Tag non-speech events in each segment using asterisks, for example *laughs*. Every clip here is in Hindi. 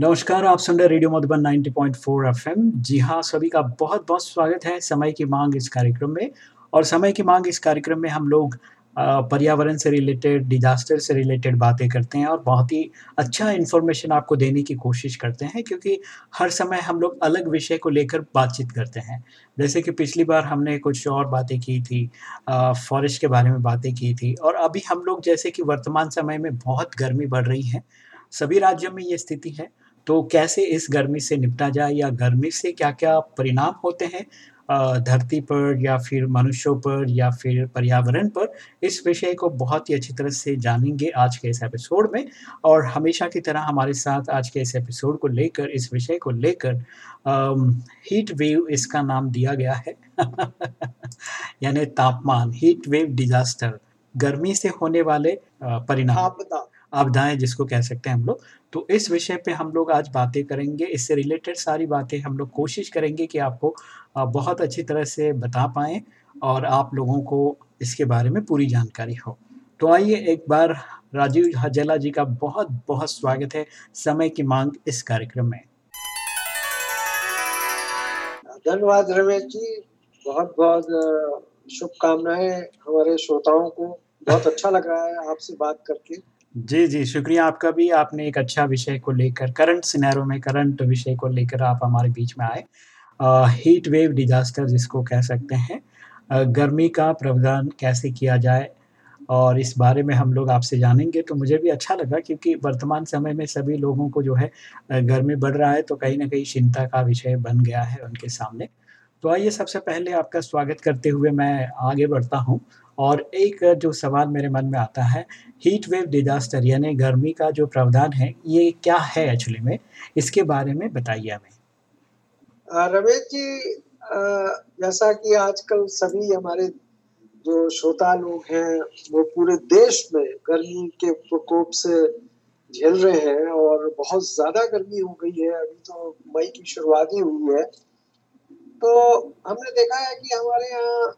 नमस्कार, आप सुन रहे रेडियो मधुबन 90.4 एफएम। जी हाँ सभी का बहुत बहुत स्वागत है समय की मांग इस कार्यक्रम में। और समय की मांग इस कार्यक्रम में हम लोग पर्यावरण से रिलेटेड, डिजास्टर से रिलेटेड बातें करते हैं और बहुत ही अच्छा इन्फॉर्मेशन आपको देने की कोशिश करते हैं क्योंकि हर समय हम लोग अलग विषय को लेकर बातचीत करते हैं। जैसे कि पिछली बार हमने कुछ और बातें की थी फॉरेस्ट के बारे में बातें की थी और अभी हम लोग जैसे कि वर्तमान समय में बहुत गर्मी बढ़ रही है, सभी राज्यों में ये स्थिति है। तो कैसे इस गर्मी से निपटा जाए या गर्मी से क्या क्या परिणाम होते हैं धरती पर या फिर मनुष्यों पर या फिर पर्यावरण पर इस विषय को बहुत ही अच्छी तरह से जानेंगे आज के इस एपिसोड में। और हमेशा की तरह हमारे साथ आज के इस एपिसोड को लेकर इस विषय को लेकर हीट वेव इसका नाम दिया गया है। *laughs* यानी तापमान हीट वेव डिजास्टर गर्मी से होने वाले परिणाम। आपदा। आपदाएँ जिसको कह सकते हैं हम लोग। तो इस विषय पे हम लोग आज बातें करेंगे। इससे रिलेटेड सारी बातें हम लोग कोशिश करेंगे कि आपको बहुत अच्छी तरह से बता पाएँ और आप लोगों को इसके बारे में पूरी जानकारी हो। तो आइए एक बार राजीव हजेला जी का बहुत बहुत स्वागत है समय की मांग इस कार्यक्रम में। धन्यवाद रमेश जी। बहुत बहुत शुभकामनाएँ हमारे श्रोताओं को। बहुत अच्छा लग रहा है आपसे बात करके। जी जी, शुक्रिया आपका भी। आपने एक अच्छा विषय को लेकर करंट सिनेरियो में करंट विषय को लेकर आप हमारे बीच में आए। हीट वेव डिजास्टर जिसको कह सकते हैं। गर्मी का प्रावधान कैसे किया जाए? और इस बारे में हम लोग आपसे जानेंगे। तो मुझे भी अच्छा लगा क्योंकि वर्तमान समय में सभी लोगों को जो है गर्मी बढ़ रहा है तो कहीं ना कहीं चिंता का विषय बन गया है उनके सामने। तो आइए सबसे पहले आपका स्वागत करते हुए मैं आगे बढ़ता हूँ। और एक, जो सवाल मेरे मन में आता है हीट वेव डिजास्टर यानी गर्मी का जो प्रावधान है, ये क्या है एक्चुअली में? इसके बारे में बताइए हमें। रमेश जी जैसा कि आजकल सभी हमारे जो श्रोता लोग हैं, वो पूरे देश में गर्मी के प्रकोप से झेल रहे हैं और बहुत ज़्यादा गर्मी हो गई है। अभी तो मई की शुरुआत ही हुई है। तो हमने देखा है कि हमारे यहाँ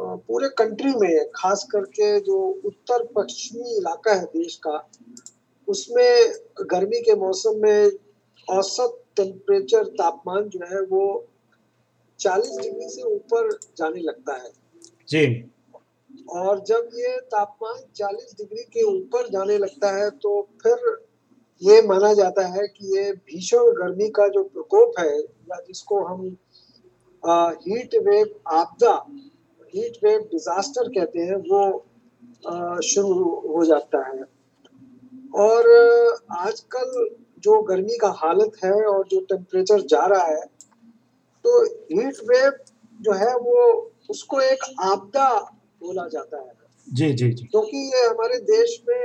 पूरे कंट्री में खास करके जो उत्तर पश्चिमी इलाका है देश का उसमें गर्मी के मौसम में औसत टेम्परेचर तापमान जो है वो 40 डिग्री से ऊपर जाने लगता है। जी। और जब ये तापमान 40 डिग्री के ऊपर जाने लगता है तो फिर ये माना जाता है कि ये भीषण गर्मी का जो प्रकोप है या जिसको हम आ, हीट वेव आपदा हीट वेव डिजास्टर कहते हैं वो शुरू हो जाता है। और आजकल जो गर्मी का हालत है और जो टेम्परेचर जा रहा है तो हीट वेव जो है वो उसको एक आपदा बोला जाता है। जी जी जी। क्योंकि ये हमारे देश में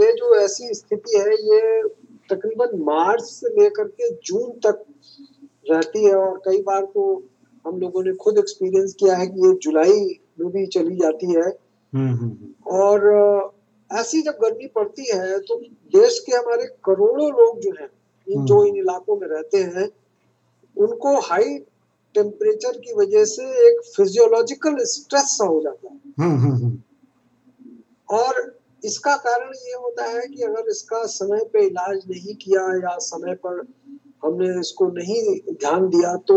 ये जो ऐसी स्थिति है ये तकरीबन मार्च से लेकर के जून तक रहती है और कई बार तो हम लोगों ने खुद एक्सपीरियंस किया है कि ये जुलाई में भी चली जाती है। हम्म हम्म हम्म, और ऐसी जब गर्मी पड़ती है तो देश के हमारे करोड़ों लोग जो हैं इन जो इन इलाकों में रहते हैं उनको हाई टेम्परेचर की वजह से एक फिजियोलॉजिकल स्ट्रेस सा हो जाता है। और इसका कारण ये होता है कि अगर इसका समय पे इलाज नहीं किया या समय पर हमने इसको नहीं ध्यान दिया तो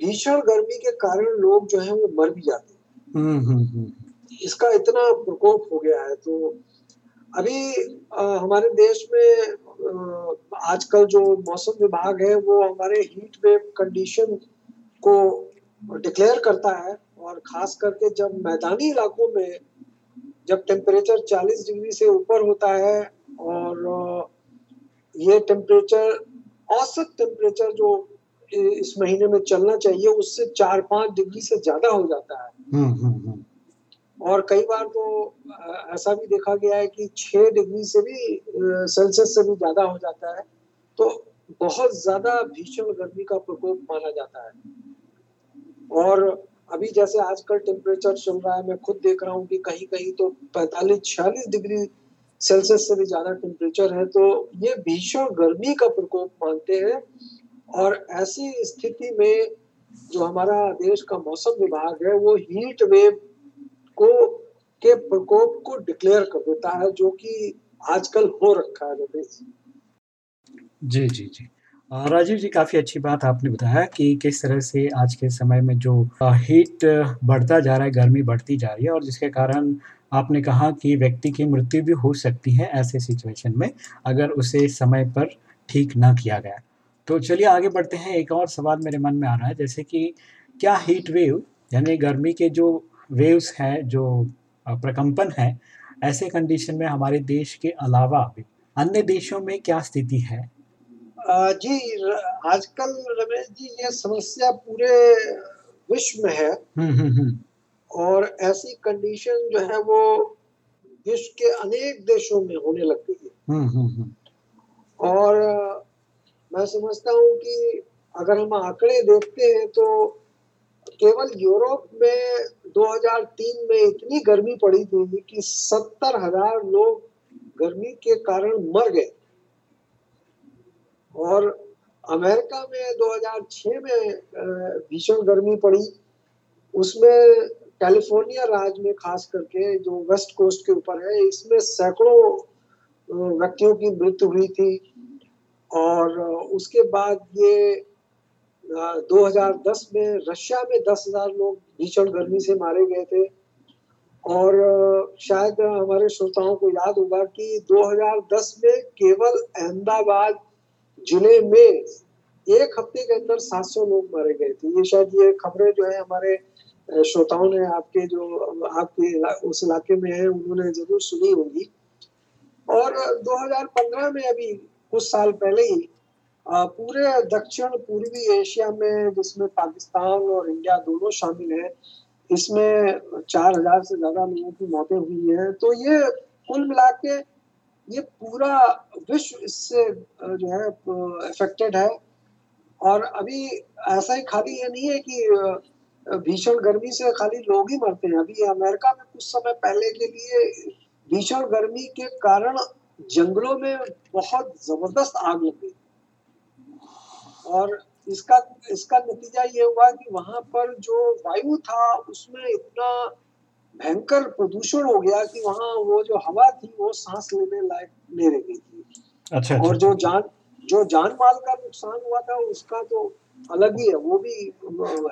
भीषण गर्मी के कारण लोग जो है वो मर भी जाते हैं। हम्म हम्म हम्म, इसका इतना प्रकोप हो गया है तो अभी अ, हमारे देश में आजकल जो मौसम विभाग है वो हमारे हीट वेव कंडीशन को डिक्लेयर करता है और खास करके जब मैदानी इलाकों में जब टेम्परेचर 40 डिग्री से ऊपर होता है और ये टेम्परेचर औसत टेम्परेचर जो इस महीने में चलना चाहिए उससे चार पाँच डिग्री से ज़्यादा हो जाता है। हम्म हम्म हम्म, और कई बार तो ऐसा भी देखा गया है कि छह डिग्री से भी सेल्सियस से भी ज़्यादा हो जाता है तो बहुत ज़्यादा भीषण गर्मी का प्रकोप माना जाता है। और अभी जैसे आजकल टेम्परेचर चल रहा है मैं खुद देख रहा हूँ कि कहीं कहीं तो 45 छियालीस डिग्री सेल्सियस से भी ज़्यादा टेम्परेचर है तो ये भीषण गर्मी का प्रकोप मानते हैं। और ऐसी स्थिति में जो हमारा देश का मौसम विभाग है वो हीट वेव को के प्रकोप को डिक्लेयर कर देता है जो कि आजकल हो रखा है जी, जी, जी। राजीव जी काफ़ी अच्छी बात आपने बताया कि किस तरह से आज के समय में जो हीट बढ़ता जा रहा है, गर्मी बढ़ती जा रही है और जिसके कारण आपने कहा कि व्यक्ति की मृत्यु भी हो सकती है ऐसे सिचुएशन में, अगर उसे समय पर ठीक ना किया गया। तो चलिए आगे बढ़ते हैं, एक और सवाल मेरे मन में आ रहा है जैसे कि क्या हीट वेव यानी गर्मी के जो वेव्स हैं, जो प्रकंपन है, ऐसे कंडीशन में हमारे देश के अलावा अन्य देशों में क्या स्थिति है? जी आजकल रमेश जी ये समस्या पूरे विश्व में है हुँ, हुँ, हुँ। और ऐसी कंडीशन जो है वो विश्व के अनेक देशों में होने लग गई है। और मैं समझता हूँ कि अगर हम आंकड़े देखते हैं तो केवल यूरोप में 2003 में इतनी गर्मी पड़ी थी कि 70,000 लोग गर्मी के कारण मर गए। और अमेरिका में 2006 में भीषण गर्मी पड़ी, उसमें कैलिफ़ोर्निया राज्य में ख़ास करके जो वेस्ट कोस्ट के ऊपर है, इसमें सैकड़ों व्यक्तियों की मृत्यु हुई थी और उसके बाद ये अ, 2010 में रशिया में 10,000 लोग भीषण गर्मी से मारे गए थे और शायद हमारे श्रोताओं को याद होगा कि 2010 में केवल अहमदाबाद ज़िले में एक हफ़्ते के अंदर 700 लोग मारे गए थे। ये शायद ये खबरें जो है हमारे श्रोताओं ने आपके जो आपके उस इलाके में है उन्होंने ज़रूर सुनी होगी और 2015 में अभी कुछ साल पहले ही पूरे दक्षिण पूर्वी एशिया में जिसमें पाकिस्तान और इंडिया दोनों शामिल हैं, इसमें 4000 से ज़्यादा लोगों की मौतें हुई हैं। तो ये कुल मिला के ये पूरा विश्व इससे जो है अफ़ेक्टेड है और अभी ऐसा ही खाली ये नहीं है कि भीषण गर्मी से खाली लोग ही मरते हैं। अभी अमेरिका में कुछ समय पहले के लिए भीषण गर्मी के कारण जंगलों में बहुत ज़बरदस्त आग लग गई। और इसका इसका नतीजा ये हुआ कि वहाँ पर जो वायु था, उसमें इतना भयंकर प्रदूषण हो गया कि वहाँ वो जो हवा थी, वो सांस लेने लायक नहीं रह गई थी। अच्छा, और अच्छा, जो अच्छा। जान जो जान-माल का नुकसान हुआ था, उसका तो अलग ही है, वो भी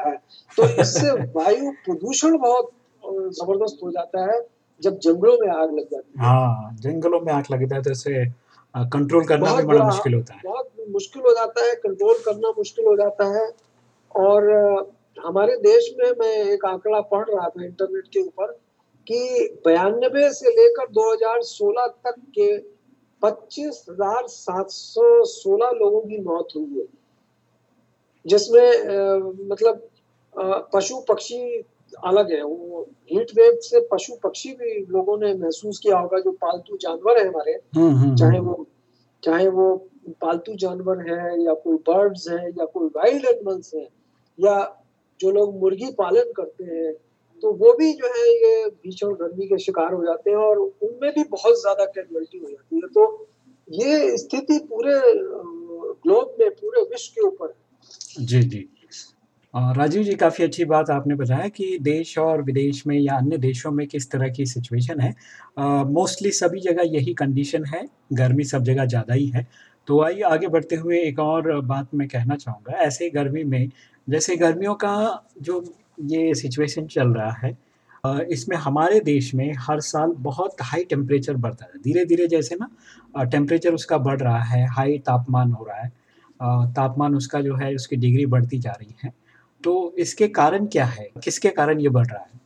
है। तो इससे वायु प्रदूषण बहुत ज़बरदस्त हो जाता है, जब जंगलों में आग लग जाती है। हाँ, जंगलों में आग लगता है तो कंट्रोल करना भी बड़ा मुश्किल होता है। बहुत मुश्किल हो जाता है, कंट्रोल करना मुश्किल हो जाता है और हमारे देश में मैं एक आंकड़ा पढ़ रहा था इंटरनेट के ऊपर कि 92 से लेकर 2016 तक के 25,716 लोगों की मौत हुई है। जिसमें मतलब पशु-पक्षी अलग है, वो हीट वेव से पशु-पक्षी भी लोगों ने महसूस किया होगा, जो पालतू जानवर है हमारे, हुँ, हुँ, चाहे वो चाहे वो पालतू जानवर हैं या कोई बर्ड्स हैं या कोई वाइल्ड एनिमल्स हैं या जो लोग मुर्गी पालन करते हैं, तो वो भी जो है ये भीषण गर्मी के शिकार हो जाते हैं और उनमें भी बहुत ज़्यादा कैज़ुअल्टी हो जाती है। तो ये स्थिति पूरे ग्लोब में, पूरे विश्व के ऊपर है। जी, जी। राजीव जी काफ़ी अच्छी बात आपने बताया कि देश और विदेश में या अन्य देशों में किस तरह की सिचुएशन है। मोस्टली सभी जगह यही कंडीशन है, गर्मी सब जगह ज़्यादा ही है। तो आइए आगे बढ़ते हुए एक और बात मैं कहना चाहूँगा, ऐसे गर्मी में जैसे गर्मियों का जो ये सिचुएशन चल रहा है इसमें हमारे देश में हर साल बहुत हाई टेम्परेचर बढ़ता है। धीरे-धीरे जैसे ना टेम्परेचर उसका बढ़ रहा है, हाई तापमान हो रहा है। तापमान उसका जो है उसकी डिग्री बढ़ती जा रही है। तो इसके कारण क्या है? किसके कारण ये बढ़ रहा है?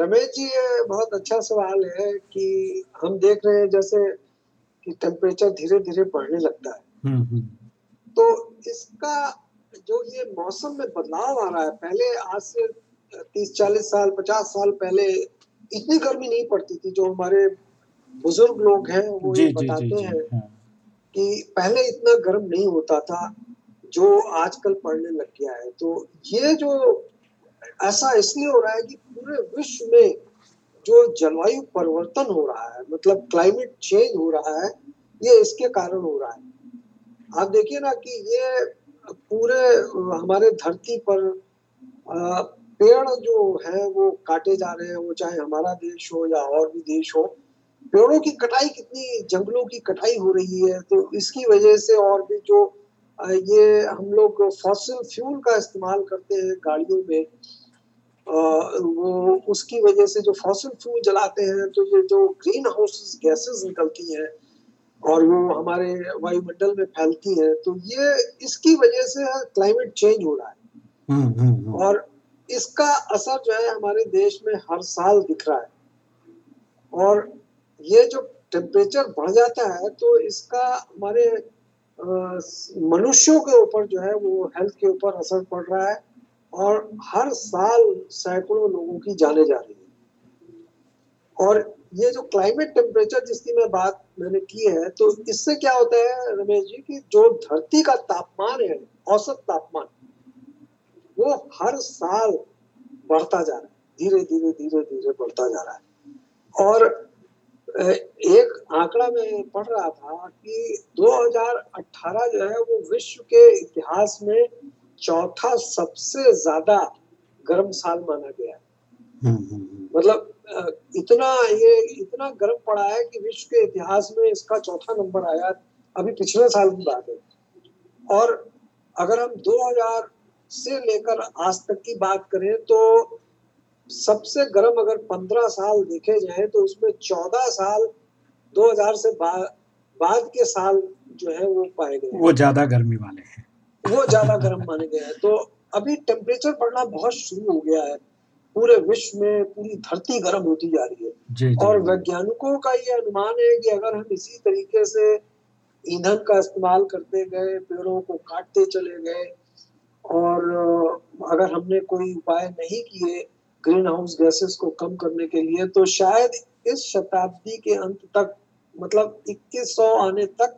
रमेश जी, ये बहुत अच्छा सवाल है कि हम देख रहे हैं जैसे कि टेम्परेचर धीरे-धीरे बढ़ने लगता है। हुँ, हुँ। तो इसका जो ये मौसम में बदलाव आ रहा है, पहले आज से तीस 30-40 साल, 50 साल पहले इतनी गर्मी नहीं पड़ती थी, जो हमारे बुज़ुर्ग लोग हैं, वो ये बताते। हैं हाँ। कि पहले इतना गर्म नहीं होता था, जो आजकल पढ़ने लग गया है। तो ये जो ऐसा इसलिए हो रहा है कि पूरे विश्व में जो जलवायु परिवर्तन हो रहा है मतलब क्लाइमेट चेंज हो रहा है, ये इसके कारण हो रहा है आप देखिए ना कि ये पूरे, हमारे धरती पर पेड़ जो है, वो काटे जा रहे हैं, वो चाहे हमारा देश हो या और भी देश हो, पेड़ों की कटाई कितनी, जंगलों की कटाई हो रही है तो इसकी वजह से और भी जो ये हम लोग फॉसिल फ्यूल का इस्तेमाल करते हैं गाड़ियों में। वो उसकी वजह से जो फॉसिल फ्यूल जलाते हैं तो ये जो ग्रीन हाउस गैसेस निकलती हैं और वो हमारे वायुमंडल में फैलती हैं तो ये इसकी वजह से क्लाइमेट चेंज हो रहा है। हम्म हम्म हम्म, और इसका असर जो है हमारे देश में हर साल दिख रहा है। और ये जो टेम्परेचर बढ़ जाता है तो इसका हमारे मनुष्यों के ऊपर जो है वो हेल्थ के ऊपर असर पड़ रहा है और हर साल सैकड़ों लोगों की जाने जा रही है। और ये जो क्लाइमेट टेम्परेचर जिसकी मैं बात मैंने की है तो इससे क्या होता है रमेश जी कि जो धरती का तापमान है, औसत तापमान, वो हर साल बढ़ता जा रहा है धीरे धीरे धीरे धीरे बढ़ता जा रहा है। और एक आंकड़ा मैं पढ़ रहा था कि 2018 जो है वो विश्व के इतिहास में चौथा सबसे ज़्यादा गर्म साल माना गया है। हम्म, हम्म, हम्म, मतलब इतना ये इतना गर्म पड़ा है कि विश्व के इतिहास में इसका चौथा नंबर आया अभी पिछले साल की बात है। और अगर हम 2000 से लेकर आज तक की बात करें तो सबसे गर्म अगर 15 साल देखे जाए तो उसमें 14 साल 2000 से बा, बाद के साल जो है वो पाए गए वो ज़्यादा गर्मी वाले हैं। वो ज़्यादा गर्म माने गए हैं। तो अभी टेम्परेचर बढ़ना बहुत शुरू हो गया है। पूरे विश्व में पूरी धरती गर्म होती जा रही है। जी जी। और वैज्ञानिकों का ये अनुमान है कि अगर हम इसी तरीके से ईंधन का इस्तेमाल करते गए पेड़ों को काटते चले गए और अगर हमने कोई उपाय नहीं किए ग्रीन हाउस गैसेस को कम करने के लिए तो शायद इस शताब्दी के अंत तक मतलब 2100 आने तक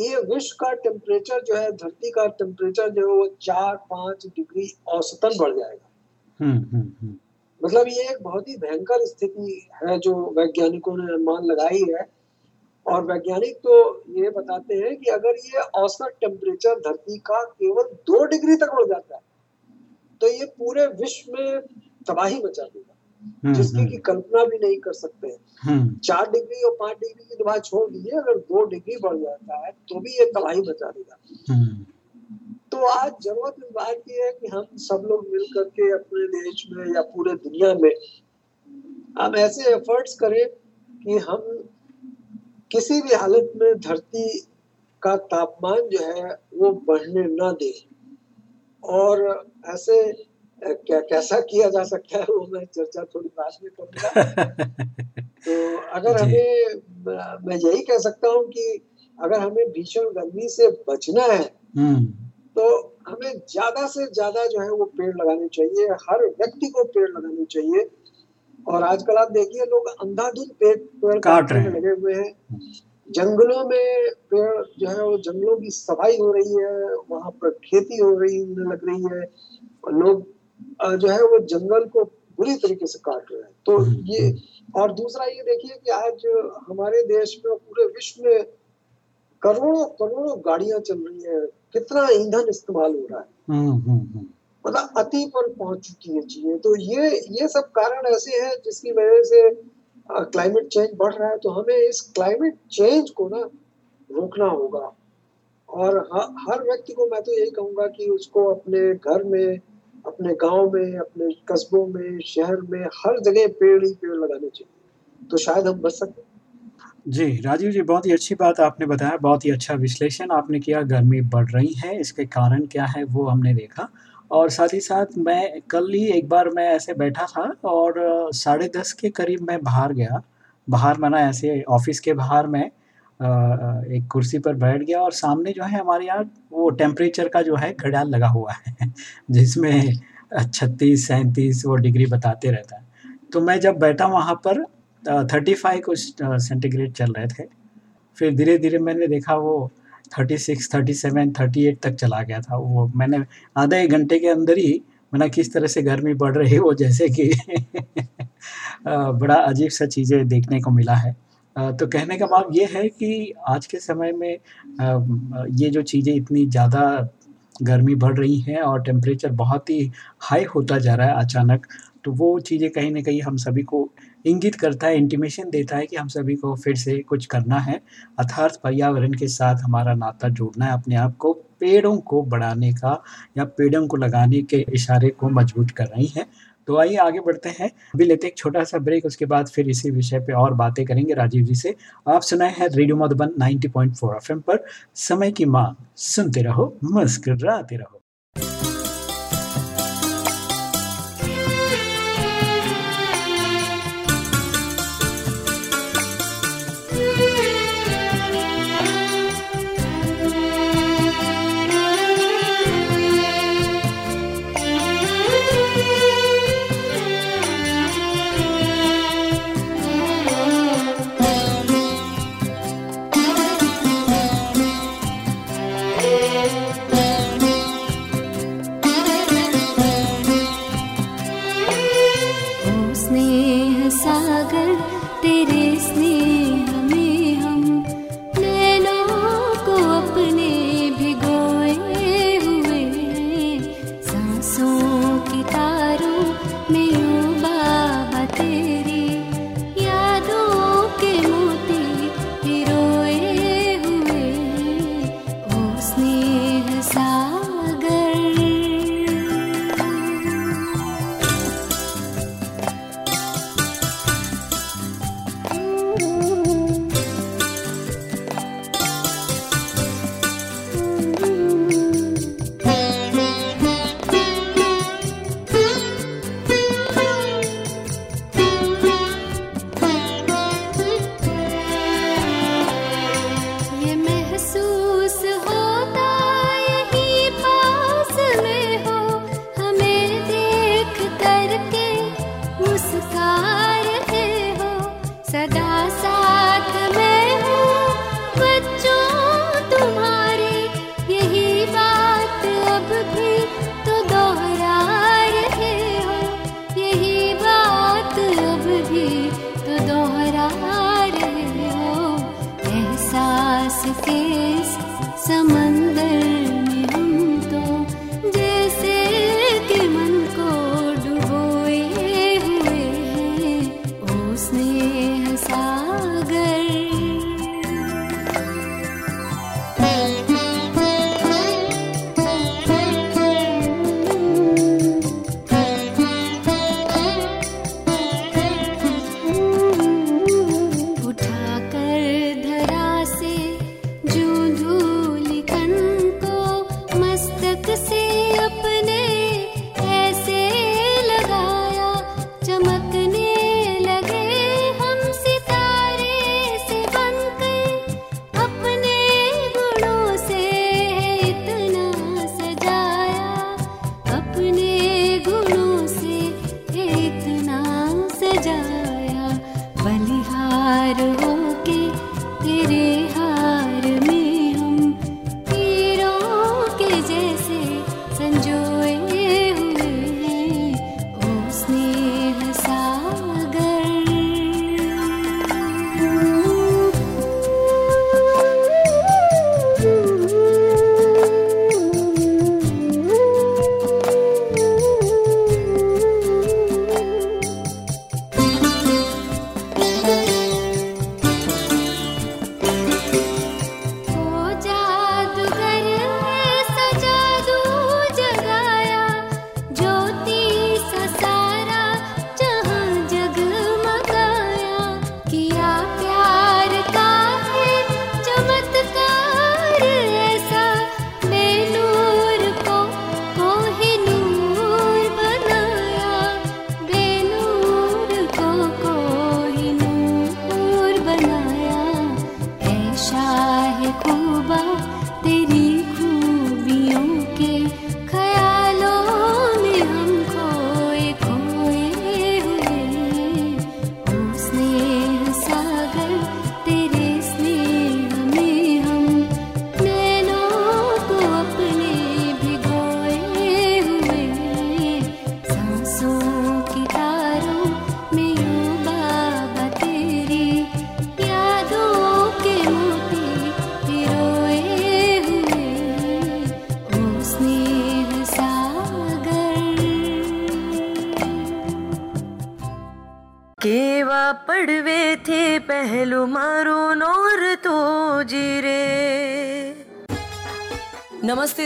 ये विश्व का टेम्परेचर जो है धरती का टेम्परेचर जो है वो चार पाँच डिग्री औसतन बढ़ जाएगा। हम्म हम्म हम्म, मतलब ये एक बहुत ही भयंकर स्थिति है जो वैज्ञानिकों ने अनुमान लगाई है। और वैज्ञानिक तो ये बताते हैं कि अगर ये औसत टेम्परेचर धरती का केवल दो डिग्री तक बढ़ जाता है तो ये पूरे विश्व में तबाही मचा देगा। हम्म, जिसकी की हम्म, कल्पना भी नहीं कर सकते। हम्म, चार डिग्री और पाँच डिग्री की बात छोड़ दीजिए अगर दो डिग्री बढ़ जाता है तो भी ये तबाही मचा देगा। तो आज ज़रूरत इस बात की है कि हम सब लोग मिल करके अपने देश में या पूरे दुनिया में हम ऐसे एफर्ट्स करें कि हम किसी भी हालत में धरती का तापमान जो है वो बढ़ने ना दे। और ऐसे क्या कैसा किया जा सकता है वो मैं चर्चा थोड़ी बाद में करूँगा। *laughs* तो अगर हमें मैं यही कह सकता हूँ कि अगर हमें भीषण गर्मी से बचना है हम्म, तो हमें ज़्यादा से ज़्यादा जो है वो पेड़ लगाने चाहिए हर व्यक्ति को पेड़ लगाने चाहिए। और आजकल आप देखिए लोग अंधाधुंध पेड़ पेड़ काट काटने रहे में लगे हुए हैं। जंगलों में पेड़ जो है वो जंगलों की सफ़ाई हो रही है वहाँ पर खेती हो रही लग रही है। और लोग जो है वो जंगल को बुरी तरीके से काट रहे हैं। तो हम्म, ये और दूसरा ये देखिए कि आज हमारे देश में पूरे विश्व में करोड़ों करोड़ों गाड़ियाँ चल रही है। कितना ईंधन इस्तेमाल हो रहा है। हम्म, हम्म, हम्म, मतलब अति पर पहुँच चुकी है चीज़ें। तो ये ये सब कारण ऐसे हैं जिसकी वजह से क्लाइमेट चेंज बढ़ रहा है। तो हमें इस क्लाइमेट चेंज को ना रोकना होगा। और हर व्यक्ति को मैं तो यही कहूँगा कि उसको अपने घर में अपने गाँव में, अपने कस्बों में, शहर में, हर जगह पेड़ ही पेड़ लगाने चाहिए। तो शायद हम बच सकते जी, राजीव जी, बहुत ही अच्छी बात आपने बताया, बहुत ही अच्छा विश्लेषण आपने किया, गर्मी बढ़ रही है, इसके कारण क्या है वो हमने देखा। और साथ ही साथ मैं कल ही एक बार मैं ऐसे बैठा था और साढ़े दस के करीब मैं बाहर गया, बाहर, माना ऐसे ऑफ़िस के बाहर मैं एक कुर्सी पर बैठ गया और सामने जो है हमारे यहाँ वो टेम्परेचर का जो है घड़ियाल लगा हुआ है, *laughs* जिसमें छत्तीस, सैंतीस वो डिग्री बताते रहता है तो मैं जब बैठा वहाँ पर थर्टी फाइव कुछ सेंटीग्रेड चल रहे थे, फिर धीरे धीरे मैंने देखा वो thirty six thirty seven thirty eight तक चला गया था वो मैंने आधे एक घंटे के अंदर ही वरना किस तरह से गर्मी बढ़ रही है वो जैसे कि *laughs* बड़ा अजीब सा चीज़ें देखने को मिला है। तो कहने का भाव ये है कि आज के समय में ये जो चीज़ें इतनी ज़्यादा गर्मी बढ़ रही हैं और टेम्परेचर बहुत ही हाई होता जा रहा है अचानक, तो वो चीज़ें कहीं ना कहीं हम सभी को इंगित करता है, इंटीमेशन देता है कि हम सभी को फिर से कुछ करना है, अर्थात पर्यावरण के साथ हमारा नाता जोड़ना है अपने आप को, पेड़ों को बढ़ाने का या पेड़ों को लगाने के इशारे को मज़बूत कर रही हैं। तो आइए आगे बढ़ते हैं, अभी लेते एक छोटा-सा ब्रेक, उसके बाद फिर इसी विषय पे और बातें करेंगे राजीव जी से। आप सुनाए हैं रेडियो मधुबन 90.4 एफएम पर समय की मांग सुनते रहो, मुस्कराते रहो। केश समंदर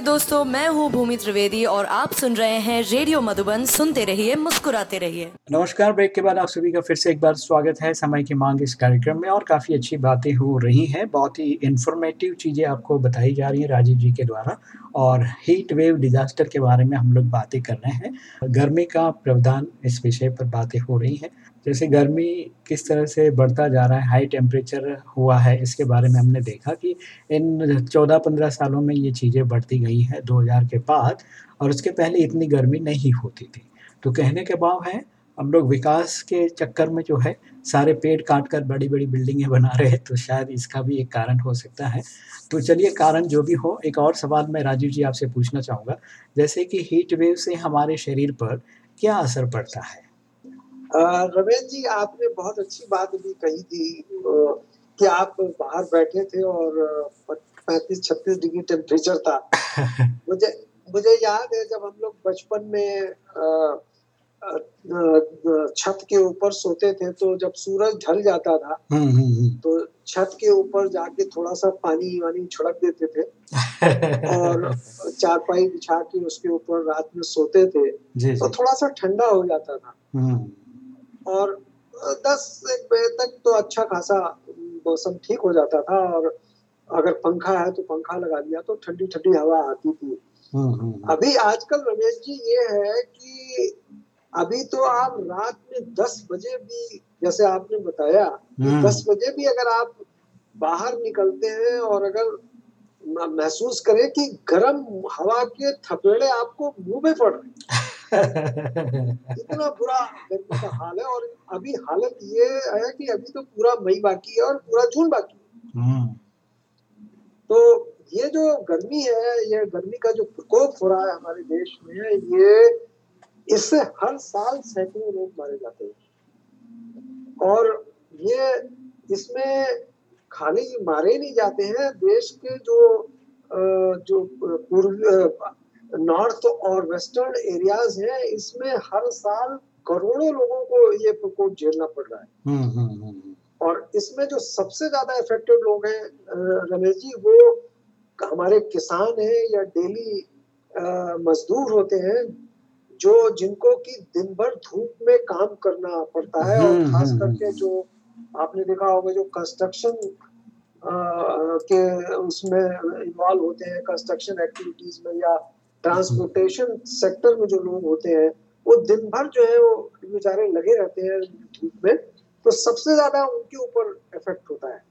दोस्तों, मैं हूँ भूमि त्रिवेदी और आप सुन रहे हैं रेडियो मधुबन। सुनते रहिए, मुस्कुराते रहिए। नमस्कार, ब्रेक के बाद आप सभी का फिर से एक बार स्वागत है। समय की मांग इस कार्यक्रम में और काफ़ी अच्छी बातें हो रही हैं। बहुत ही इंफॉर्मेटिव चीज़ें आपको बताई जा रही है राजीव जी के द्वारा और हीट वेव डिजास्टर के बारे में हम लोग बातें कर रहे हैं। गर्मी का प्रावधान इस विषय पर बातें हो रही हैं। जैसे गर्मी किस तरह से बढ़ता जा रहा है हाई टेम्परेचर हुआ है, इसके बारे में हमने देखा कि इन चौदह पंद्रह सालों में ये चीज़ें बढ़ती गई हैं 2000 के बाद और उसके पहले इतनी गर्मी नहीं होती थी। तो कहने के भाव है, हम लोग विकास के चक्कर में जो है, सारे पेड़ काट कर बड़ी बड़ी बिल्डिंगें बना रहे हैं तो शायद इसका भी एक कारण हो सकता है। तो चलिए कारण जो भी हो, एक और सवाल मैं राजीव जी आपसे पूछना चाहूँगा, जैसे कि हीट वेव से हमारे शरीर पर क्या असर पड़ता है? रमेश जी आपने बहुत अच्छी बात भी कही थी कि आप बाहर बैठे थे और पैंतीस छत्तीस डिग्री टेम्परेचर था। *laughs* मुझे मुझे याद है जब हम लोग बचपन में छत के ऊपर सोते थे तो जब सूरज ढल जाता था हम्म हम्म तो छत के ऊपर जाके थोड़ा सा पानी वानी छिड़क देते थे और हम्म *laughs* चारपाई बिछा के उसके ऊपर रात में सोते थे तो थोड़ा सा ठंडा हो जाता था। हम्म। और दस एक बजे तक तो अच्छा खासा मौसम ठीक हो जाता था और अगर पंखा है तो पंखा लगा दिया तो ठंडी ठंडी हवा आती थी। हम्म हम्म अभी आजकल रमेश जी ये है कि अभी तो आप रात में दस बजे भी जैसे आपने बताया कि हम्म। दस बजे भी अगर आप बाहर निकलते हैं और अगर महसूस करें कि गर्म हवा के थपेड़े आपको मुँह में पड़ रहे हैं। इतना बुरा गर्मी का हाल है और अभी हालत ये है कि अभी तो पूरा मई बाकी है और पूरा जून बाकी है। हम्म। तो ये जो गर्मी है ये गर्मी का जो प्रकोप हो रहा है हमारे देश में ये इससे हर साल सैकड़ों लोग मारे जाते हैं। और ये इसमें खाली मारे नहीं जाते हैं। देश के जो जो पूर्व नॉर्थ और वेस्टर्न एरियाज़ हैं इसमें हर साल करोड़ों लोगों को ये प्रकोप झेलना पड़ रहा है हम्म हम्म हम्म और इसमें जो सबसे ज़्यादा इफेक्टेड लोग हैं रमेश जी वो हमारे किसान हैं या डेली मजदूर होते हैं जो जिनको कि दिन भर धूप में काम करना पड़ता है और खास करके। जो आपने देखा होगा जो कंस्ट्रक्शन के उसमें इन्वॉल्व होते हैं कंस्ट्रक्शन एक्टिविटीज़ में या ट्रांसपोर्टेशन सेक्टर में जो लोग होते हैं, वो दिन भर जो है वो बेचारे लगे रहते हैं धूप में तो सबसे ज़्यादा उनके ऊपर इफ़ेक्ट होता है।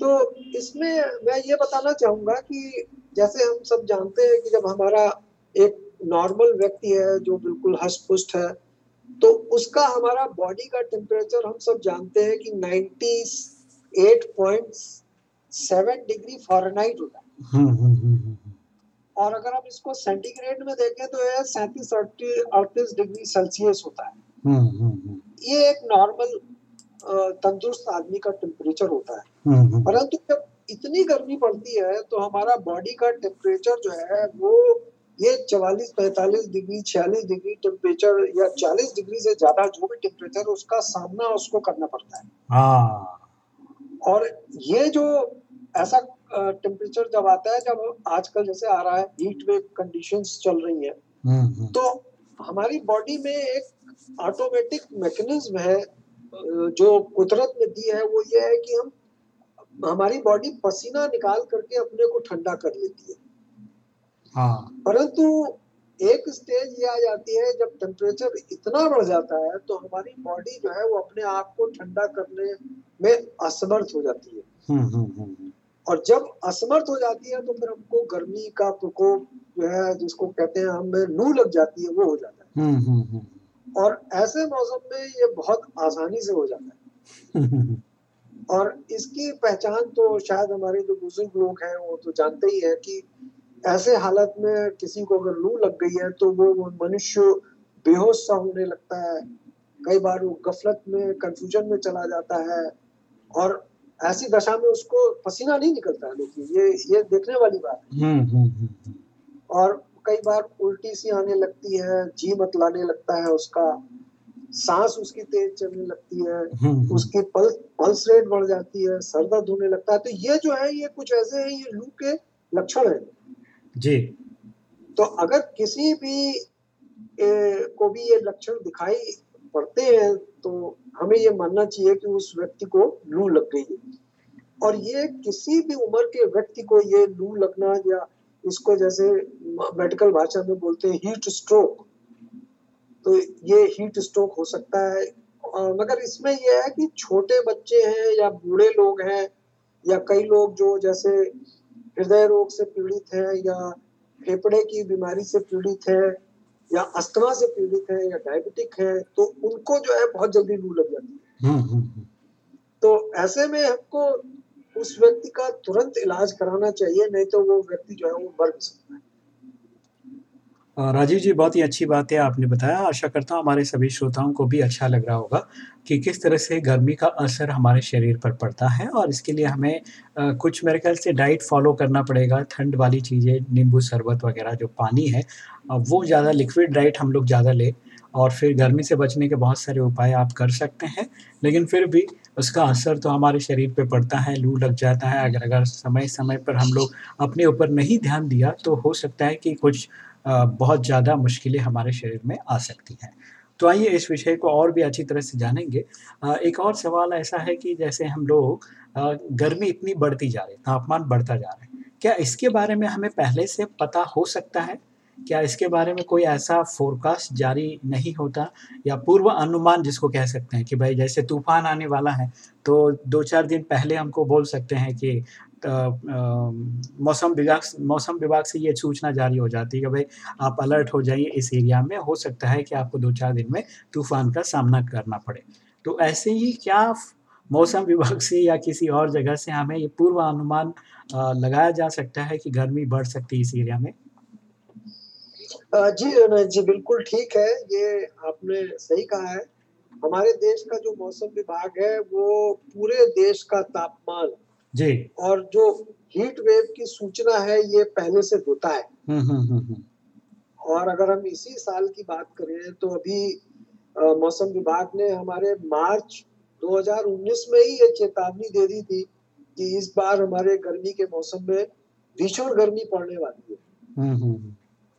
तो इसमें मैं ये बताना चाहूँगा कि जैसे हम सब जानते हैं कि जब हमारा एक नॉर्मल व्यक्ति है जो बिल्कुल हष्ट पुष्ट है तो उसका हमारा बॉडी का टेम्परेचर हम सब जानते हैं कि 98.7 डिग्री फॉरेनहाइट होता है। हम्म हम्म हम्म। और अगर हम इसको सेंटीग्रेड में देखें तो यह सैंतीस अड़तीस डिग्री सेल्सियस होता है। हम्म हम्म ये एक नॉर्मल तंदुरुस्त आदमी का टेम्परेचर होता है। हम्म परंतु जब इतनी गर्मी पड़ती है तो हमारा बॉडी का टेम्परेचर जो है वो ये 44 45 डिग्री 46 डिग्री टेम्परेचर या 40 डिग्री से ज़्यादा जो भी टेम्परेचर उसका सामना उसको करना पड़ता है। हाँ। और ये जो ऐसा टेम्परेचर जब आता है जब आजकल जैसे आ रहा है हीट वेव कंडीशंस चल रही है हम्म हम्म। तो हमारी बॉडी में एक ऑटोमेटिक मैकेनिज्म है जो कुदरत ने दी है वो ये है कि हम हमारी बॉडी पसीना निकाल करके अपने को ठंडा कर लेती है। हाँ। परंतु एक स्टेज ये आ जाती है जब टेम्परेचर इतना बढ़ जाता है तो हमारी बॉडी जो है वो अपने आप को ठंडा करने में असमर्थ हो जाती है। हम्म। और जब असमर्थ हो जाती है तो फिर हमको गर्मी का प्रकोप जो है जिसको कहते हैं हमें लू लग जाती है वो हो जाता है। हम्म हम्म हम्म। और ऐसे मौसम में ये बहुत आसानी से हो जाता है। *laughs* और इसकी पहचान तो शायद हमारे जो बुज़ुर्ग लोग हैं वो तो जानते ही है कि ऐसे हालत में किसी को अगर लू लग गई है तो वो मनुष्य बेहोश सा होने लगता है। कई बार वो गफलत में कंफ्यूजन में चला जाता है। और ऐसी दशा में उसको पसीना नहीं निकलता है लेकिन ये ये देखने वाली बात है। हम्म हम्म हम्म और कई बार उल्टी सी आने लगती है जी मत लाने लगता है उसका सांस उसकी तेज चलने लगती है उसकी पल्स पल्स रेट बढ़ जाती है सर दर्द होने लगता है। तो ये जो है ये कुछ ऐसे हैं ये लू के लक्षण है। जी। तो अगर किसी भी ए, को भी ये लक्षण दिखाई पड़ते हैं तो हमें ये मानना चाहिए कि उस व्यक्ति को लू लग गई है। और ये किसी भी उम्र के व्यक्ति को ये लू लगना या इसको जैसे मेडिकल भाषा में बोलते हैं हीट स्ट्रोक तो ये हीट स्ट्रोक हो सकता है। मगर इसमें यह है कि छोटे बच्चे हैं या बूढ़े लोग हैं या कई लोग जो जैसे हृदय रोग से पीड़ित हैं या फेफड़े की बीमारी से पीड़ित हैं या अस्थमा से पीड़ित हैं या डायबिटिक हैं तो उनको जो है बहुत जल्दी लू लग जाती है। हम्म, हम्म, हम्म। तो ऐसे में हमको उस व्यक्ति का तुरंत इलाज कराना चाहिए नहीं तो वो व्यक्ति जो है वो मर भी सकता है। राजीव जी बहुत ही अच्छी बात है आपने बताया। आशा करता हूँ हमारे सभी श्रोताओं को भी अच्छा लग रहा होगा कि किस तरह से गर्मी का असर हमारे शरीर पर पड़ता है और इसके लिए हमें अ, कुछ मेरे ख्याल से डाइट फॉलो करना पड़ेगा। ठंड वाली चीज़ें नींबू शरबत वगैरह जो पानी है वो ज़्यादा लिक्विड डाइट हम लोग ज़्यादा ले और फिर गर्मी से बचने के बहुत सारे उपाय आप कर सकते हैं, लेकिन फिर भी उसका असर तो हमारे शरीर पे पड़ता है, लू लग जाता है। अगर अगर समय समय पर हम लोग अपने ऊपर नहीं ध्यान दिया तो हो सकता है कि कुछ बहुत ज़्यादा मुश्किलें हमारे शरीर में आ सकती हैं। तो आइए इस विषय को और भी अच्छी तरह से जानेंगे। एक और सवाल ऐसा है कि जैसे हम लोग गर्मी इतनी बढ़ती जा रही है, तापमान बढ़ता जा रहा है, क्या इसके बारे में हमें पहले से पता हो सकता है? क्या इसके बारे में कोई ऐसा फोरकास्ट जारी नहीं होता? या पूर्व अनुमान जिसको कह सकते हैं कि भाई जैसे तूफ़ान आने वाला है तो दो चार दिन पहले हमको बोल सकते हैं कि मौसम विभाग मौसम विभाग से ये सूचना जारी हो जाती है कि भाई आप अलर्ट हो जाइए, इस एरिया में हो सकता है कि आपको दो चार दिन में तूफ़ान का सामना करना पड़े। तो ऐसे ही क्या मौसम विभाग से या किसी और जगह से हमें ये पूर्व अनुमान लगाया जा सकता है कि गर्मी बढ़ सकती है इस एरिया में? जी जी बिल्कुल ठीक है ये आपने सही कहा है। हमारे देश का जो मौसम विभाग है वो पूरे देश का तापमान जी। और जो हीट वेव की सूचना है ये पहले से देता है। हम्म हम्म हम्म और अगर हम इसी साल की बात करें तो अभी मौसम विभाग ने हमारे मार्च 2019 में ही ये चेतावनी दे दी थी कि इस बार हमारे गर्मी के मौसम में भीषण गर्मी पड़ने वाली है।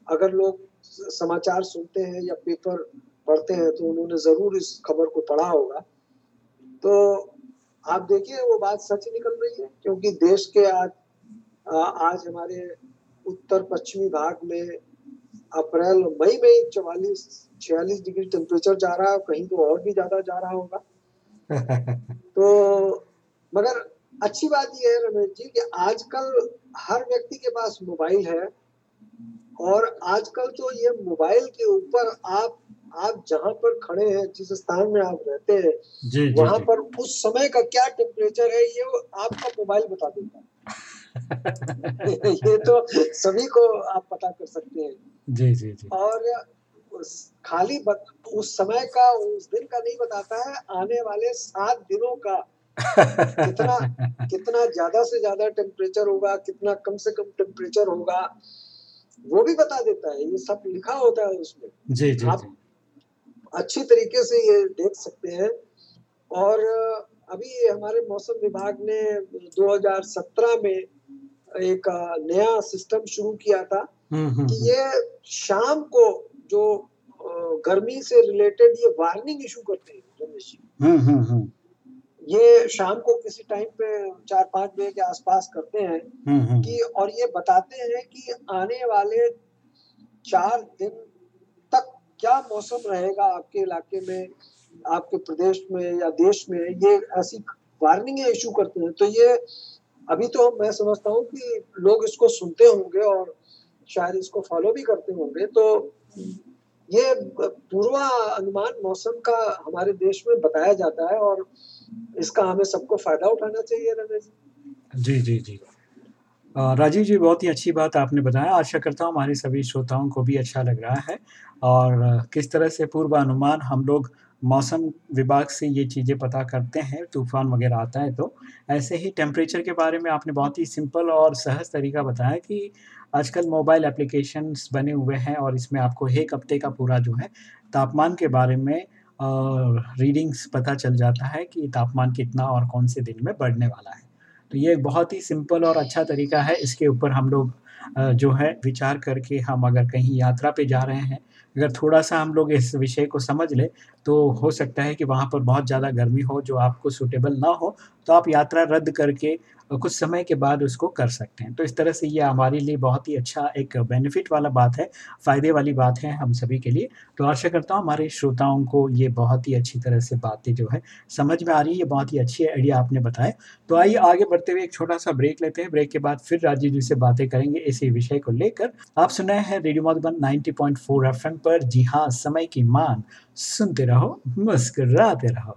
अगर लोग समाचार सुनते हैं या पेपर पढ़ते हैं तो उन्होंने ज़रूर इस खबर को पढ़ा होगा। तो आप देखिए वो बात सच निकल रही है क्योंकि देश के आज आज हमारे उत्तर पश्चिमी भाग में अप्रैल मई में ही चवालीस छियालीस डिग्री टेम्परेचर जा रहा है कहीं तो और भी ज़्यादा जा रहा होगा। *laughs* तो मगर अच्छी बात यह है रमेश जी कि आजकल हर व्यक्ति के पास मोबाइल है और आजकल तो ये मोबाइल के ऊपर आप आप जहाँ पर खड़े हैं जिस स्थान में आप रहते हैं वहाँ पर उस समय का क्या टेम्परेचर है ये आपका मोबाइल बता देता है। *laughs* ये तो सभी को आप पता कर सकते हैं। जी जी जी। और उस खाली बत, उस समय का उस दिन का नहीं बताता है आने वाले सात दिनों का। कितना कितना ज़्यादा से ज़्यादा टेम्परेचर होगा कितना कम से कम टेम्परेचर होगा। वो भी बता देता है ये सब लिखा होता है उसमें। जी जी आप अच्छी तरीके से ये देख सकते हैं। और अभी हमारे मौसम विभाग ने 2017 में एक नया सिस्टम शुरू किया था हम्म हम्म कि हम्म। ये शाम को जो गर्मी से रिलेटेड ये वार्निंग इशू करते हैं रमेश जी ये शाम को किसी टाइम पे चार पाँच बजे के आसपास करते हैं हम्म हम्म। कि और ये बताते हैं कि आने वाले चार दिन तक क्या मौसम रहेगा आपके इलाके में आपके प्रदेश में या देश में? ये ऐसी वार्निंग इशू करते हैं। तो ये अभी तो मैं समझता हूँ कि लोग इसको सुनते होंगे और शायद इसको फॉलो भी करते होंगे। तो ये पूर्वानुमान मौसम का हमारे देश में बताया जाता है और इसका हमें सबको फ़ायदा उठाना चाहिए रमेश जी। जी जी राजीव जी, बहुत ही अच्छी बात आपने बताया। आशा करता हूँ हमारे सभी श्रोताओं को भी अच्छा लग रहा है। और किस तरह से पूर्वानुमान, हम लोग मौसम विभाग से ये चीज़ें पता करते हैं, तूफ़ान वगैरह आता है तो ऐसे ही टेम्परेचर के बारे में आपने बहुत ही सिंपल और सहज तरीका बताया कि आजकल मोबाइल एप्लीकेशंस बने हुए हैं और इसमें आपको एक हफ़्ते का पूरा जो है तापमान के बारे में रीडिंग्स पता चल जाता है कि तापमान कितना और कौन से दिन में बढ़ने वाला है। तो ये एक बहुत ही सिंपल और अच्छा तरीका है। इसके ऊपर हम लोग जो है, विचार करके हम अगर कहीं यात्रा पे जा रहे हैं अगर थोड़ा-सा हम लोग इस विषय को समझ लें, तो हो सकता है कि वहाँ पर बहुत ज़्यादा गर्मी हो जो आपको सूटेबल ना हो, तो आप यात्रा रद्द करके कुछ समय के बाद उसको कर सकते हैं। तो इस तरह से ये हमारे लिए बहुत ही अच्छा एक बेनिफिट वाला बात है, फ़ायदे वाली बात है हम सभी के लिए। तो आशा करता हूँ हमारे श्रोताओं को ये बहुत ही अच्छी तरह से बातें जो है समझ में आ रही है, बहुत ही अच्छी आइडिया आपने बताया तो आइए आगे बढ़ते हुए एक छोटा-सा ब्रेक लेते हैं, ब्रेक के बाद फिर राजीव जी से बातें करेंगे इसी विषय को लेकर। आप सुन रहे हैं रेडियो मधुबन 90.4 एफएम पर जी हाँ, समय की मांग सुनते रहो, मुस्कुराते रहो।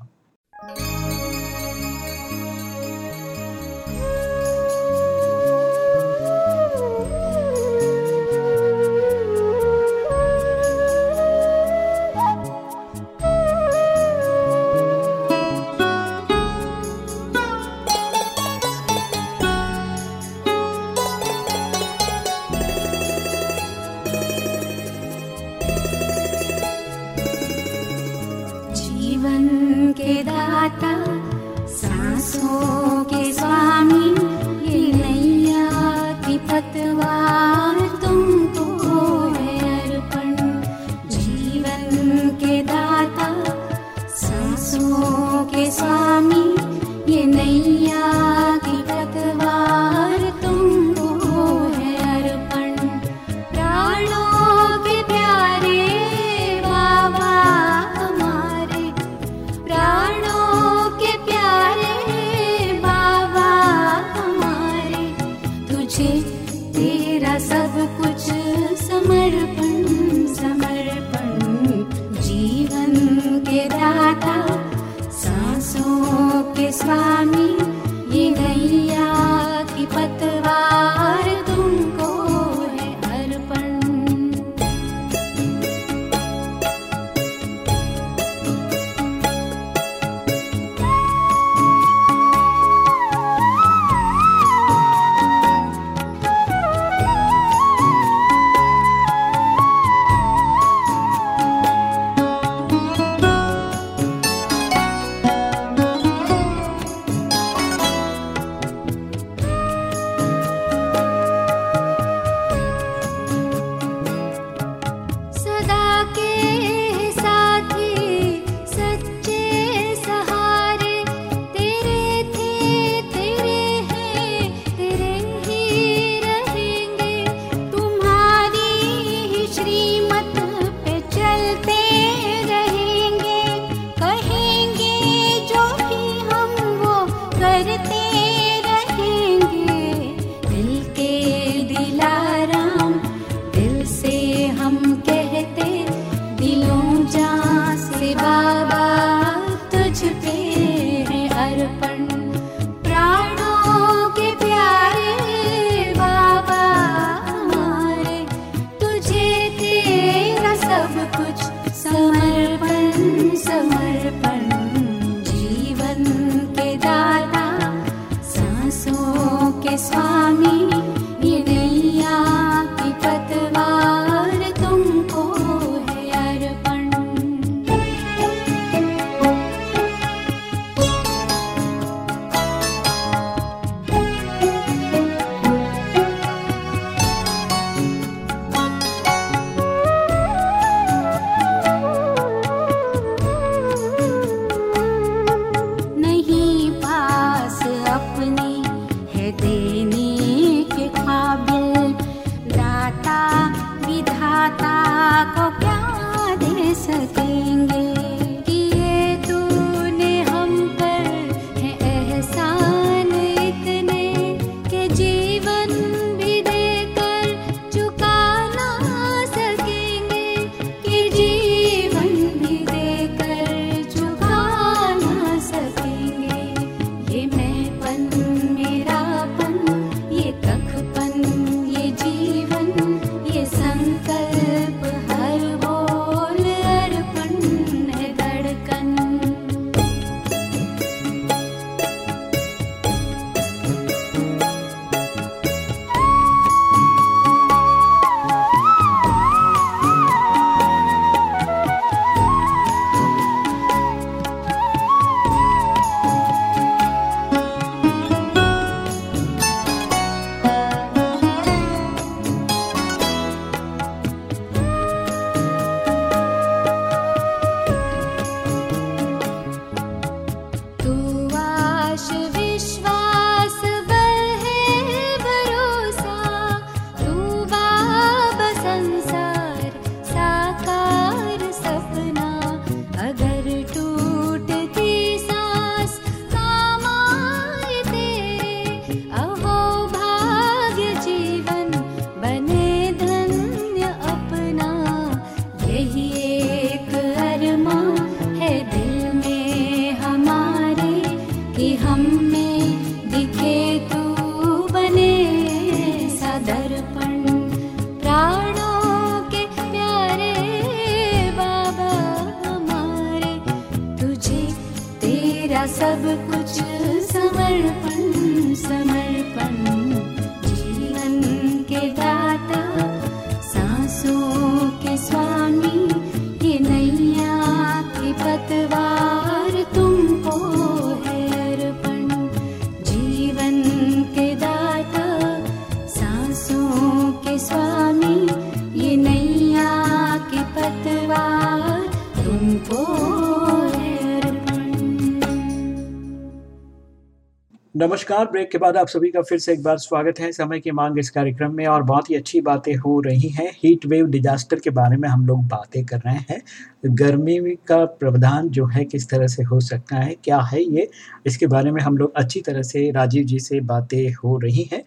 नमस्कार। ब्रेक के बाद आप सभी का फिर से एक बार स्वागत है। समय की मांग इस कार्यक्रम में और बहुत ही अच्छी बातें हो रही हैं। हीट वेव डिजास्टर के बारे में हम लोग बातें कर रहे हैं। गर्मी का प्रावधान जो है, किस तरह से हो सकता है, क्या है ये, इसके बारे में हम लोग अच्छी तरह से राजीव जी से बातें हो रही हैं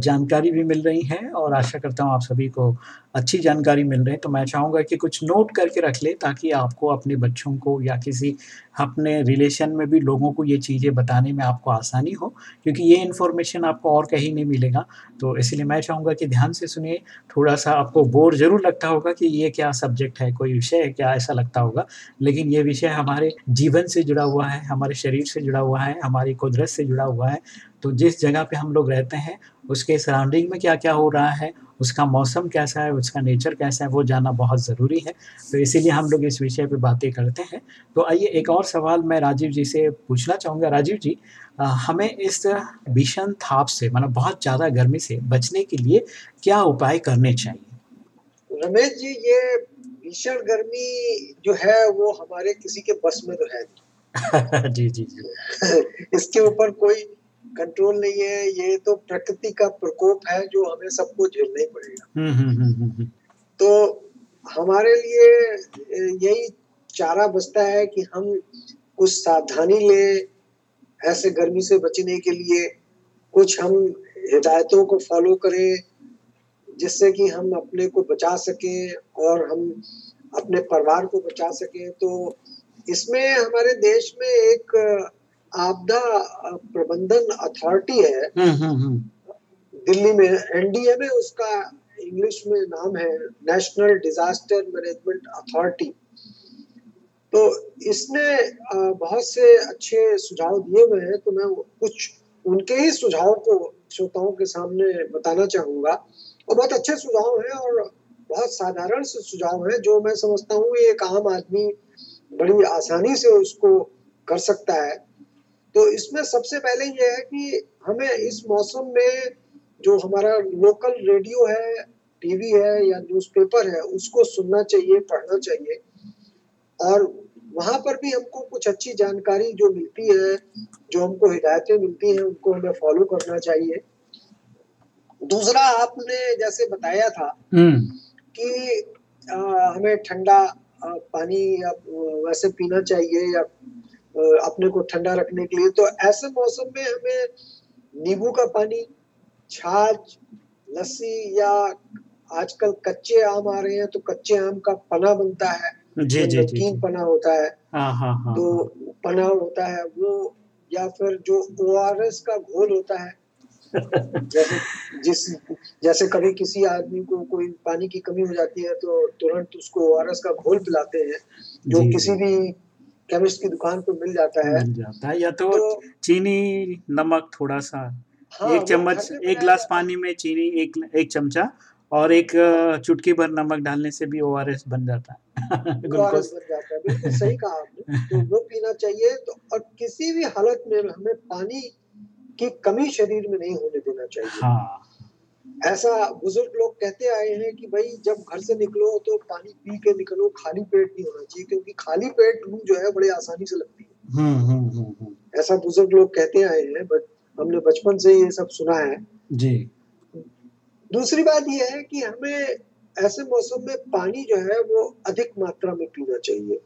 जानकारी भी मिल रही है और आशा करता हूँ आप सभी को अच्छी जानकारी मिल रही है। तो मैं चाहूँगा कि कुछ नोट करके रख ले ताकि आपको, अपने बच्चों को या किसी अपने रिलेशन में भी लोगों को ये चीज़ें बताने में आपको आसानी हो, क्योंकि ये इन्फॉर्मेशन आपको और कहीं नहीं मिलेगा। तो इसलिए मैं चाहूँगा कि ध्यान से सुनिए, थोड़ा सा आपको बोर ज़रूर लगता होगा कि ये क्या सब्जेक्ट है, कोई विषय है, क्या ऐसा लगता होगा। लेकिन ये विषय हमारे जीवन से जुड़ा हुआ है हमारे शरीर से जुड़ा हुआ है हमारी कुदरत से जुड़ा हुआ है। तो जिस जगह पे हम लोग रहते हैं उसके सराउंडिंग में क्या क्या हो रहा है उसका मौसम कैसा है उसका नेचर कैसा है वो जानना बहुत ज़रूरी है। तो इसीलिए हम लोग इस विषय पे बातें करते हैं। तो आइए एक और सवाल मैं राजीव जी से पूछना चाहूँगा। राजीव जी अ, हमें इस भीषण थाप से मतलब बहुत ज़्यादा गर्मी से बचने के लिए क्या उपाय करने चाहिए? रमेश जी ये भीषण गर्मी जो है वो हमारे किसी के बस में तो है नहीं। *laughs* जी जी जी। *laughs* इसके ऊपर कोई कंट्रोल नहीं है। ये तो प्रकृति का प्रकोप है जो हमें सबको झेलना ही पड़ेगा। हम्म हम्म हम्म तो हमारे लिए यही चारा बचता है कि हम कुछ सावधानी लें ऐसे गर्मी से बचने के लिए। कुछ हम हिदायतों को फॉलो करें। जिससे कि हम अपने को बचा सकें और हम अपने परिवार को बचा सकें। तो इसमें हमारे देश में एक आपदा प्रबंधन अथॉरिटी है। हम्म हम्म हम्म। दिल्ली में एनडीए में उसका इंग्लिश में नाम है नेशनल डिजास्टर मैनेजमेंट अथॉरिटी। तो इसने बहुत से अच्छे सुझाव दिए हुए हैं तो मैं कुछ उनके ही सुझाव को श्रोताओं के सामने बताना चाहूँगा। और बहुत अच्छे सुझाव हैं और बहुत साधारण से सुझाव हैं, जो मैं समझता हूँ एक आम आदमी बड़ी आसानी से उसको कर सकता है। तो इसमें सबसे पहले ये है कि हमें इस मौसम में जो हमारा लोकल रेडियो है, टीवी है या न्यूज़पेपर है, उसको सुनना चाहिए, पढ़ना चाहिए। और वहाँ पर भी हमको कुछ अच्छी जानकारी जो मिलती है, जो हमको हिदायतें मिलती हैं, उनको हमें फॉलो करना चाहिए। दूसरा आपने जैसे बताया था हम्म कि अ, हमें ठंडा पानी या वैसे पीना चाहिए या अपने को ठंडा रखने के लिए तो ऐसे मौसम में हमें नींबू का पानी छाछ लस्सी या आजकल कच्चे आम आ रहे हैं तो कच्चे आम का पना बनता है जी जी जी नमकीन जी पना होता है हाँ हाँ हाँ तो हाँ। पना होता है वो या फिर जो ओआरएस का घोल होता है जैसे जिस जैसे कभी किसी आदमी को कोई पानी की कमी हो जाती है तो तुरंत उसको ओआरएस का घोल पिलाते हैं जो किसी भी केमिस्ट की दुकान पर मिल जाता है। मिल जाता है या तो तो चीनी नमक थोड़ा सा हाँ एक चम्मच एक गिलास पानी में चीनी एक एक चमचा और एक चुटकी भर नमक डालने से भी ओआरएस बन जाता है *laughs* ओ ग्लूकोज। बन जाता है बिल्कुल सही कहा आपने। तो वो पीना चाहिए तो और किसी भी हालत में हमें पानी की कमी शरीर में नहीं होने देना चाहिए। हाँ। ऐसा बुज़ुर्ग लोग कहते आए हैं कि भाई जब घर से निकलो तो पानी पी के निकलो खाली पेट नहीं होना चाहिए क्योंकि खाली पेट लू जो है बड़े आसानी से लगती है। हम्म हम्म हम्म ऐसा बुज़ुर्ग लोग कहते आए हैं बट हमने बचपन से ये सब सुना है। जी। दूसरी बात यह है कि हमें ऐसे मौसम में पानी जो है वो अधिक मात्रा में पीना चाहिए।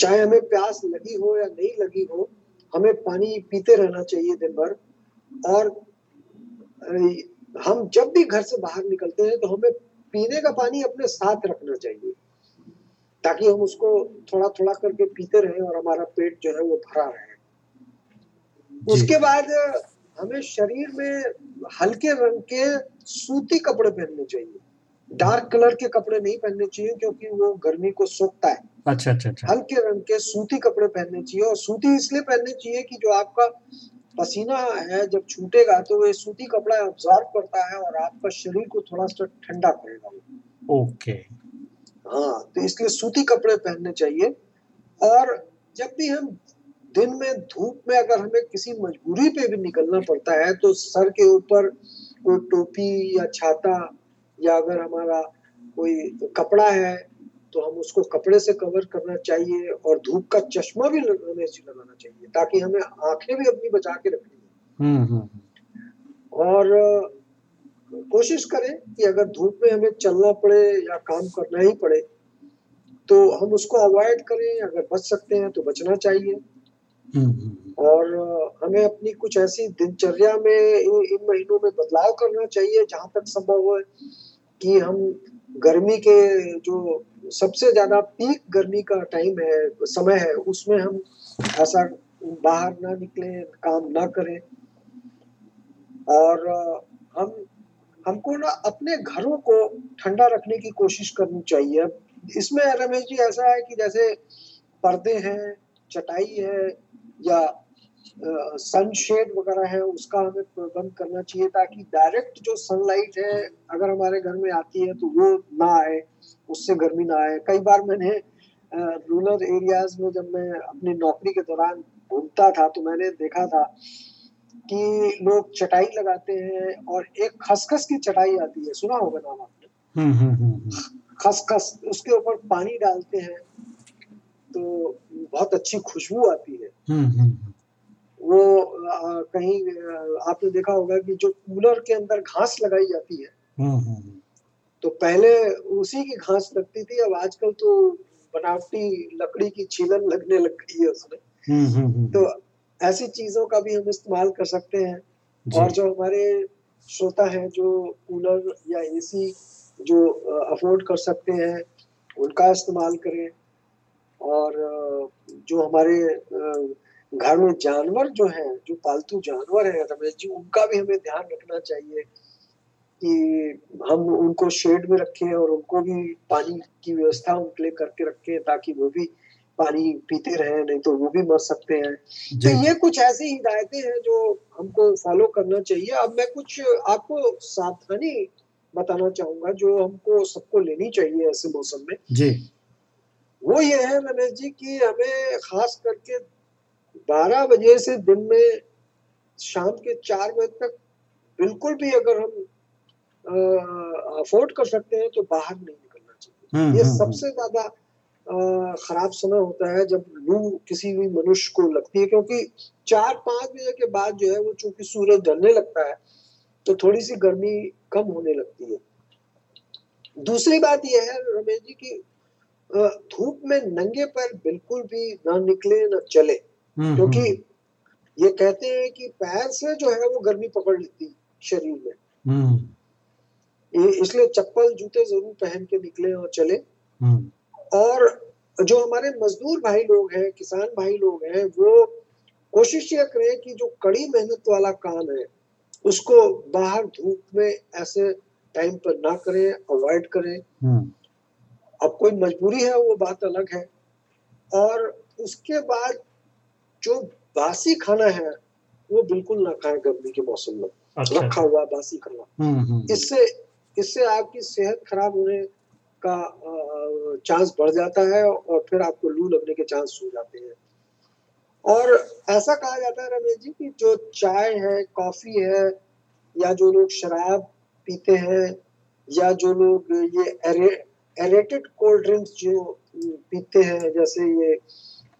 चाहे हमें प्यास लगी हो या नहीं लगी हो हमें पानी पीते रहना चाहिए दिन भर। और हम जब भी घर से बाहर निकलते हैं तो हमें पीने का पानी अपने साथ रखना चाहिए ताकि हम उसको थोड़ा थोड़ा करके पीते रहें और हमारा पेट जो है वो भरा रहे। उसके बाद हमें शरीर में हल्के रंग के सूती कपड़े पहनने चाहिए। डार्क कलर के कपड़े नहीं पहनने चाहिए क्योंकि वो गर्मी को सोखता है। अच्छा अच्छा अच्छा हल्के रंग के सूती कपड़े पहनने चाहिए और सूती इसलिए पहनने चाहिए कि जो आपका पसीना है जब छूटेगा तो वो सूती कपड़ा अब्जॉर्ब करता है और आपका शरीर को थोड़ा सा ठंडा करेगा। ओके हाँ तो इसलिए सूती कपड़े पहनने चाहिए और जब भी हम दिन में धूप में अगर हमें किसी मजबूरी पे भी निकलना पड़ता है तो सर के ऊपर कोई टोपी या छाता या अगर हमारा कोई कपड़ा है तो हम उसको कपड़े से कवर करना चाहिए और धूप का चश्मा भी हमें लगाना चाहिए ताकि हमें आँखें भी अपनी बचा के रखनी है। हम्म हम्म और कोशिश करें कि अगर धूप में हमें चलना पड़े या काम करना ही पड़े तो हम उसको अवॉइड करें अगर बच सकते हैं तो बचना चाहिए। हम्म, हम्म और हमें अपनी कुछ ऐसी दिनचर्या में इन महीनों में बदलाव करना चाहिए जहाँ तक संभव हो कि हम गर्मी के जो सबसे ज़्यादा पीक गर्मी का टाइम है, समय है, उसमें हम ऐसा बाहर ना निकले, काम ना करें। और हम, हमको ना अपने घरों को ठंडा रखने की कोशिश करनी चाहिए। इसमें रमेश जी ऐसा है कि जैसे पर्दे हैं, चटाई है या सनशेड वगैरह है उसका हमें प्रबंध करना चाहिए ताकि डायरेक्ट जो सनलाइट है अगर हमारे घर में आती है तो वो ना आए उससे गर्मी ना आए। कई बार मैंने रूरल एरियाज़ में जब मैं अपनी नौकरी के दौरान घूमता था तो मैंने देखा था कि लोग चटाई लगाते हैं और एक खसखस की चटाई आती है। सुना होगा नाम आपने? हम्म हम्म हम्म खसखस उसके ऊपर पानी डालते हैं तो बहुत अच्छी खुशबू आती है। वो अ, कहीं आपने देखा होगा कि जो कूलर के अंदर घास लगाई जाती है हम्म हम्म तो पहले उसी की घास लगती थी अब आजकल तो बनावटी लकड़ी की छीलन लगने लग गई है उसमें। हम्म हम्म हम्म तो ऐसी चीज़ों का भी हम इस्तेमाल कर सकते हैं। और जो हमारे श्रोता है जो कूलर या एसी जो अफोर्ड कर सकते हैं उनका इस्तेमाल करें। और जो हमारे घर में जानवर जो है जो पालतू जानवर है रमेश जी उनका भी हमें ध्यान रखना चाहिए कि हम उनको शेड में रखें और उनको भी पानी की व्यवस्था उनके लिए करके रखें ताकि वो भी पानी पीते रहे नहीं तो वो भी मर सकते हैं। तो ये कुछ ऐसी हिदायतें हैं जो हमको फॉलो करना चाहिए। अब मैं कुछ आपको सावधानी बताना चाहूँगा जो हमको सबको लेनी चाहिए ऐसे मौसम में। जी। वो ये है रमेश जी कि हमें खास करके 12 बजे से दिन में शाम के चार बजे तक बिल्कुल भी अगर हम अफोर्ड कर सकते हैं तो बाहर नहीं निकलना चाहिए। हम्म ये हम्म, सबसे ज़्यादा अ, खराब समय होता है जब लू किसी भी मनुष्य को लगती है क्योंकि चार पाँच बजे के बाद जो है वो चूँकि सूरज ढलने लगता है तो थोड़ी सी गर्मी कम होने लगती है। दूसरी बात यह है रमेश जी की धूप में नंगे पर बिल्कुल भी ना निकले ना चले। हम्म, क्योंकि हम्म, ये कहते हैं कि पैर से जो है वो गर्मी पकड़ लेती है शरीर में। हम्म। इसलिए चप्पल जूते ज़रूर पहन के निकले और चले। हम्म। और जो हमारे मजदूर भाई लोग हैं किसान भाई लोग हैं वो कोशिश ये करें कि जो कड़ी मेहनत वाला काम है उसको बाहर धूप में ऐसे टाइम पर ना करें अवॉइड करें। हम्म। अब कोई मजबूरी है वो बात अलग है। और उसके बाद जो बासी खाना है वो बिल्कुल ना खाएँ गर्मी के मौसम में। अच्छा। रखा हुआ बासी खाना। हम्म हम्म। इससे इससे आपकी सेहत खराब होने का चांस बढ़ जाता है और फिर आपको लू लगने के चांस हो जाते हैं। और ऐसा कहा जाता है रमेश जी कि जो चाय है कॉफ़ी है या जो लोग शराब पीते हैं या जो लोग ये एरेटेड कोल्ड ड्रिंक्स जो पीते हैं जैसे ये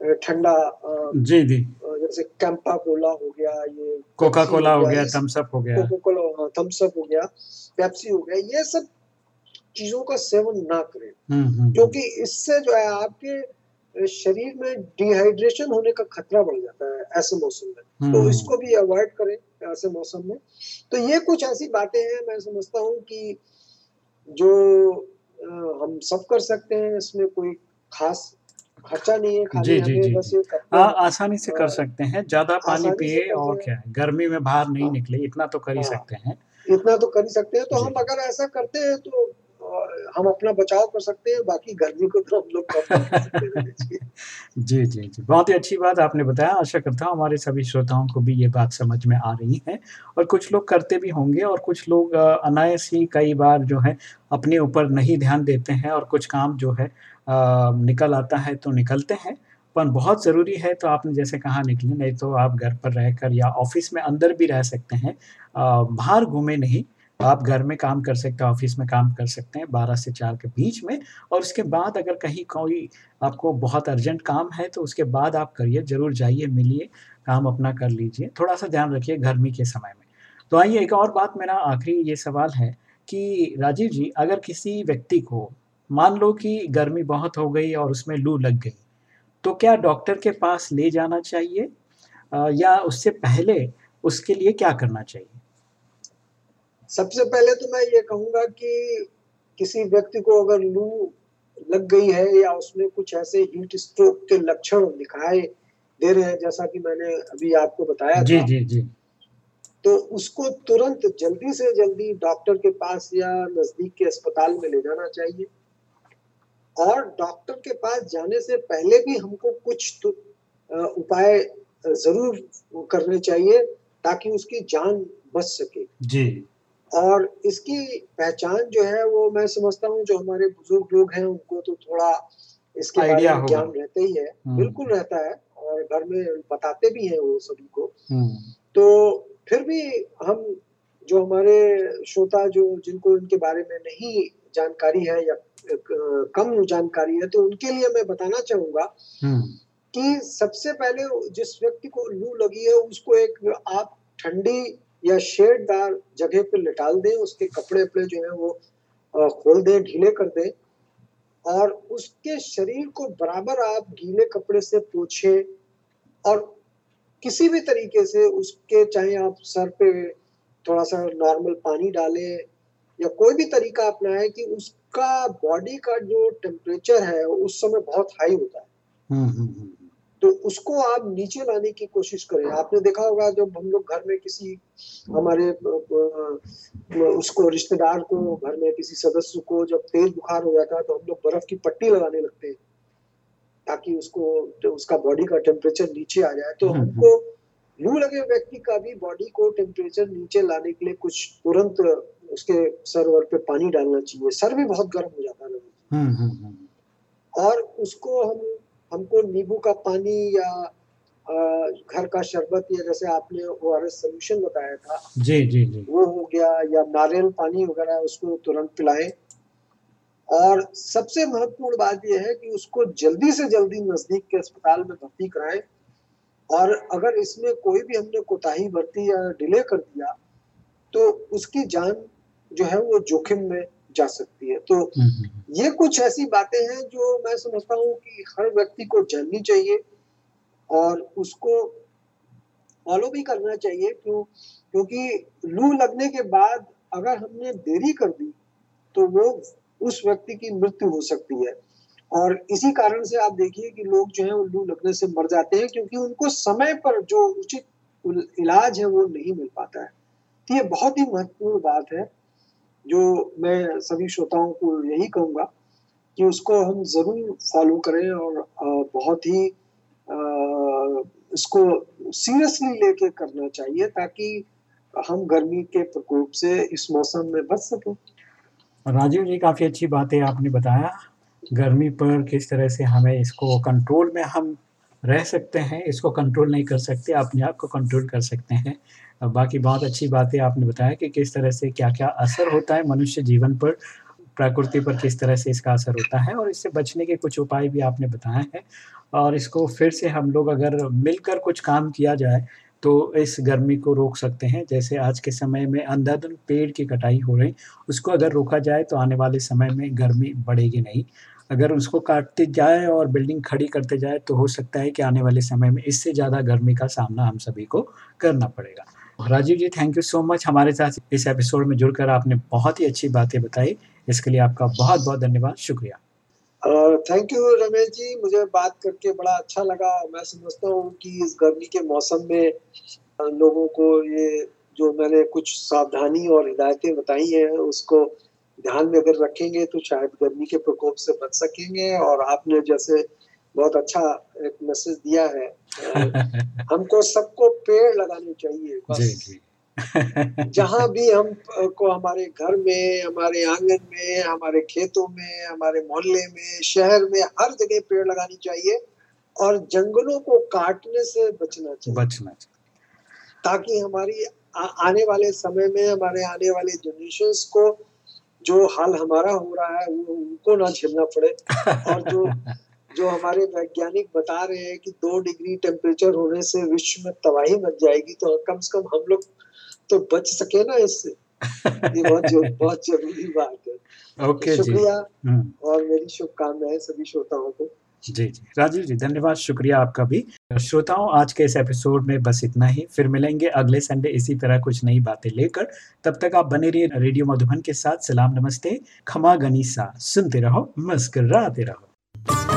ठंडा जी जी। जैसे कैंपा कोला हो गया ये कोका कोला हो गया इस- थम्स अप हो गया। कोका कोला थम्स अप हो गया पेप्सी हो गया ये सब चीज़ों का सेवन ना करें। हम्म हम्म क्योंकि इससे जो है आपके शरीर में डिहाइड्रेशन होने का खतरा बढ़ जाता है ऐसे मौसम में। तो हम्म, इसको भी अवॉइड करें ऐसे मौसम में। तो ये कुछ ऐसी बातें हैं मैं समझता हूँ कि जो हम सब कर सकते हैं इसमें कोई खास खर्चा नहीं है खाली जी, जी, जी, बस ये आ, आसानी से कर हाँ, सकते हैं ज़्यादा पानी पिए और क्या है। गर्मी में बाहर नहीं हाँ। निकले इतना तो कर ही हाँ। सकते हैं। इतना तो कर ही सकते हैं तो हम अगर ऐसा करते हैं तो हम अपना बचाव कर सकते हैं बाकी गर्मी को तो हम लोग *laughs* जी। जी, जी। बहुत ही अच्छी बात आपने बताया। आशा करता हूँ हमारे सभी श्रोताओं को भी ये बात समझ में आ रही है और कुछ लोग करते भी होंगे और कुछ लोग अनायस ही कई बार जो है अपने ऊपर नहीं ध्यान देते हैं और कुछ काम जो है निकल आता है तो निकलते हैं। पर बहुत ज़रूरी है तो आपने जैसे कहा निकले नहीं तो आप घर पर रहकर या ऑफ़िस में अंदर भी रह सकते हैं। बाहर घूमे नहीं, आप घर में काम कर सकते हैं, ऑफ़िस में काम कर सकते हैं 12 से चार के बीच में और उसके बाद अगर कहीं कोई आपको बहुत अर्जेंट काम है तो उसके बाद आप करिए, ज़रूर जाइए, मिलिए, काम अपना कर लीजिए। थोड़ा-सा ध्यान रखिए गर्मी के समय में। तो आइए एक और बात मेरा आखिरी ये सवाल है कि राजीव जी अगर किसी व्यक्ति को मान लो कि गर्मी बहुत हो गई और उसमें लू लग गई, तो क्या डॉक्टर के पास ले जाना चाहिए या उससे पहले उसके लिए क्या करना चाहिए? सबसे पहले तो मैं ये कहूँगा कि किसी व्यक्ति को अगर लू लग गई है या उसमें कुछ ऐसे हीट स्ट्रोक के लक्षण दिखाई दे रहे हैं जैसा कि मैंने अभी आपको बताया जी, था, जी, जी। तो उसको तुरंत जल्दी से जल्दी डॉक्टर के पास या नज़दीक के अस्पताल में ले जाना चाहिए। और डॉक्टर के पास जाने से पहले भी हमको कुछ तो उपाय ज़रूर करने चाहिए ताकि उसकी जान बच सके। जी। और इसकी पहचान जो है वो मैं समझता हूँ जो हमारे बुज़ुर्ग लोग हैं उनको तो थोड़ा इसके बारे में ज्ञान रहता ही है, बिल्कुल रहता है और घर में बताते भी हैं वो सभी को। तो फिर भी हम जो हमारे श्रोता जो जिनको इनके बारे में नहीं जानकारी है या कम जानकारी है तो उनके लिए मैं बताना चाहूँगा हुँ। कि सबसे पहले जिस व्यक्ति को लू लगी है उसको एक आप ठंडी या शेडदार जगह पे लिटाल दें, उसके कपड़े-वपड़े जो है वो खोल दें, ढीले कर दें और उसके शरीर को बराबर आप गीले कपड़े से पोछे और किसी भी तरीके से उसके चाहे आप सर पे थोड़ा-सा नॉर्मल पानी डालें या कोई भी तरीका अपनाएँ कि उसका बॉडी का जो टेम्परेचर है उस समय बहुत हाई होता है। तो उसको आप नीचे लाने की कोशिश करें। आपने देखा होगा जब हम लोग घर में किसी हमारे उसको रिश्तेदार को घर में किसी सदस्य को जब तेज बुखार हो जाता है तो हम लोग बर्फ़ की पट्टी लगाने लगते हैं, ताकि उसको जो उसका बॉडी का टेम्परेचर नीचे आ जाए। तो हुँ, हुँ। हमको लू लगे व्यक्ति का भी बॉडी को टेम्परेचर नीचे लाने के लिए कुछ तुरंत उसके सर-वर पे पानी डालना चाहिए। सर भी बहुत गर्म हो जाता है लोगों का। हुँ, हुँ, हुँ। और उसको हम हमको नींबू का पानी या घर का शरबत या जैसे आपने ओआरएस सॉल्यूशन बताया था, जी, जी, जी। वो हो गया या नारियल पानी वगैरह उसको तुरंत पिलाएँ। और सबसे महत्वपूर्ण बात यह है कि उसको जल्दी से जल्दी नज़दीक के अस्पताल में भर्ती कराएँ और अगर इसमें कोई भी हमने कोताही बरती या डिले कर दिया, तो उसकी जान जो है वो जोखिम में जा सकती है। तो हुँ, हुँ, हुँ। ये कुछ ऐसी बातें हैं जो मैं समझता हूँ कि हर व्यक्ति को जाननी चाहिए और उसको फ़ॉलो भी करना चाहिए क्यों क्योंकि लू लगने के बाद अगर हमने देरी कर दी, तो वो उस व्यक्ति की मृत्यु हो सकती है। और इसी कारण से आप देखिए कि लोग जो है वो लू लगने से मर जाते हैं क्योंकि उनको समय पर जो उचित इलाज है वो नहीं मिल पाता है। तो ये बहुत ही महत्वपूर्ण बात है, जो मैं सभी श्रोताओं को यही कहूँगा कि उसको हम ज़रूर फ़ॉलो करें और बहुत ही इसको सीरियसली लेके करना चाहिए ताकि हम गर्मी के प्रकोप से इस मौसम में बच सकें। राजीव जी, काफ़ी अच्छी बातें आपने बताया। गर्मी पर किस तरह से हमें इसको कंट्रोल में हम रह सकते हैं, इसको कंट्रोल नहीं कर सकते, अपने आप को कंट्रोल कर सकते हैं। बाकी बहुत अच्छी बातें आपने बताया कि किस तरह से क्या-क्या असर होता है मनुष्य जीवन पर, प्रकृति पर किस तरह से इसका असर होता है और इससे बचने के कुछ उपाय भी आपने बताए हैं। और इसको फिर से हम लोग अगर मिलकर कुछ काम किया जाए, तो इस गर्मी को रोक सकते हैं। जैसे आज के समय में अंधाधुंध पेड़ की कटाई हो रही, उसको अगर रोका जाए तो आने वाले समय में गर्मी बढ़ेगी नहीं। अगर उसको काटते जाए और बिल्डिंग खड़ी करते जाए तो हो सकता है कि आने वाले समय में इससे ज़्यादा गर्मी का सामना हम सभी को करना पड़ेगा। Rajiv ji thank you so much हमारे साथ इस एपिसोड में जुड़कर आपने बहुत ही अच्छी बातें बताई। इसके लिए आपका बहुत-बहुत धन्यवाद, शुक्रिया। थैंक यू रमेश जी, मुझे बात करके बड़ा अच्छा लगा। मैं समझता हूँ कि इस गर्मी के मौसम में लोगों को ये जो मैंने कुछ सावधानी और हिदायतें बताई हैं, उसको ध्यान में अगर रखेंगे तो शायद गर्मी के प्रकोप से बच सकेंगे और आपने जैसे बहुत अच्छा एक मैसेज दिया है *laughs* हमको सबको पेड़ लगाने चाहिए बस। जी *laughs* जहाँ भी हम को हमारे घर में हमारे आँगन में हमारे खेतों में हमारे मोहल्ले में शहर में हर जगह पेड़ लगानी चाहिए और जंगलों को काटने से बचना चाहिए। बचना चाहिए। ताकि हमारी आ, आने वाले समय में हमारे आने वाले जनरेशन को जो हाल हमारा हो रहा है वो उनको ना झेलना पड़े। और जो *laughs* जो हमारे वैज्ञानिक बता रहे हैं कि दो डिग्री टेम्परेचर होने से विश्व में तबाही मच जाएगी तो कम से कम हम लोग तो बच सके ना इससे। ये बहुत जो, बहुत ज़रूरी बात है। ओके *laughs* okay, शुक्रिया हम्म। और मेरी शुभकामनाएँ सभी श्रोताओं को। जी जी। राजीव जी, धन्यवाद, शुक्रिया आपका भी। श्रोताओं, आज के इस एपिसोड में बस इतना ही। फिर मिलेंगे अगले संडे इसी तरह कुछ नई बातें लेकर। तब तक आप बने रहिए रेडियो मधुबन के साथ। सलाम, नमस्ते। खमा गनीसा। सुनते रहो मस्कर रहो।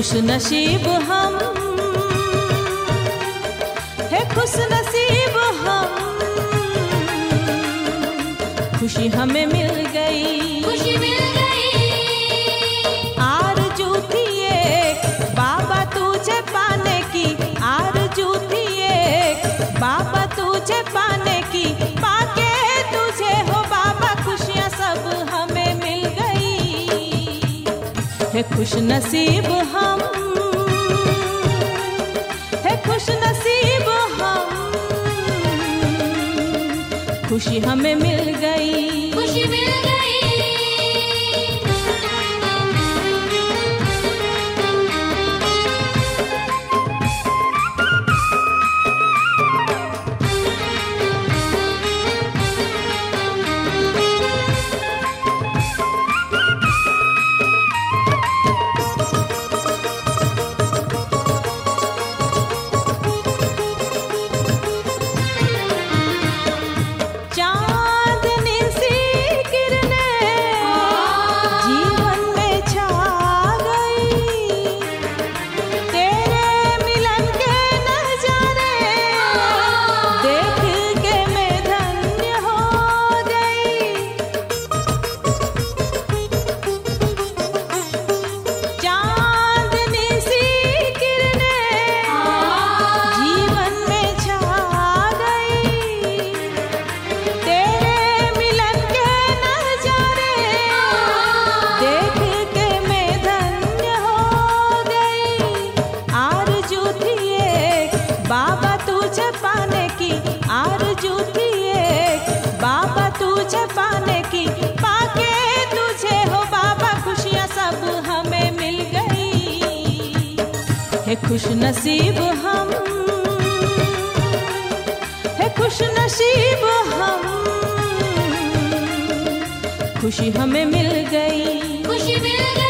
खुश नसीब हम है खुश नसीब हम। खुशी हमें मिल गई। खुशी मिल गई। आरज़ू थी एक बाबा तुझे पाने की। आर जूती एक बाबा तुझे पाने की। पाके तुझे हो बाबा खुशियाँ सब हमें मिल गई। है खुश नसीब हम। खुशी हमें मिल गई। खुश नसीब हम। है खुश नसीब हम। खुशी हमें मिल गई। खुशी मिल गई।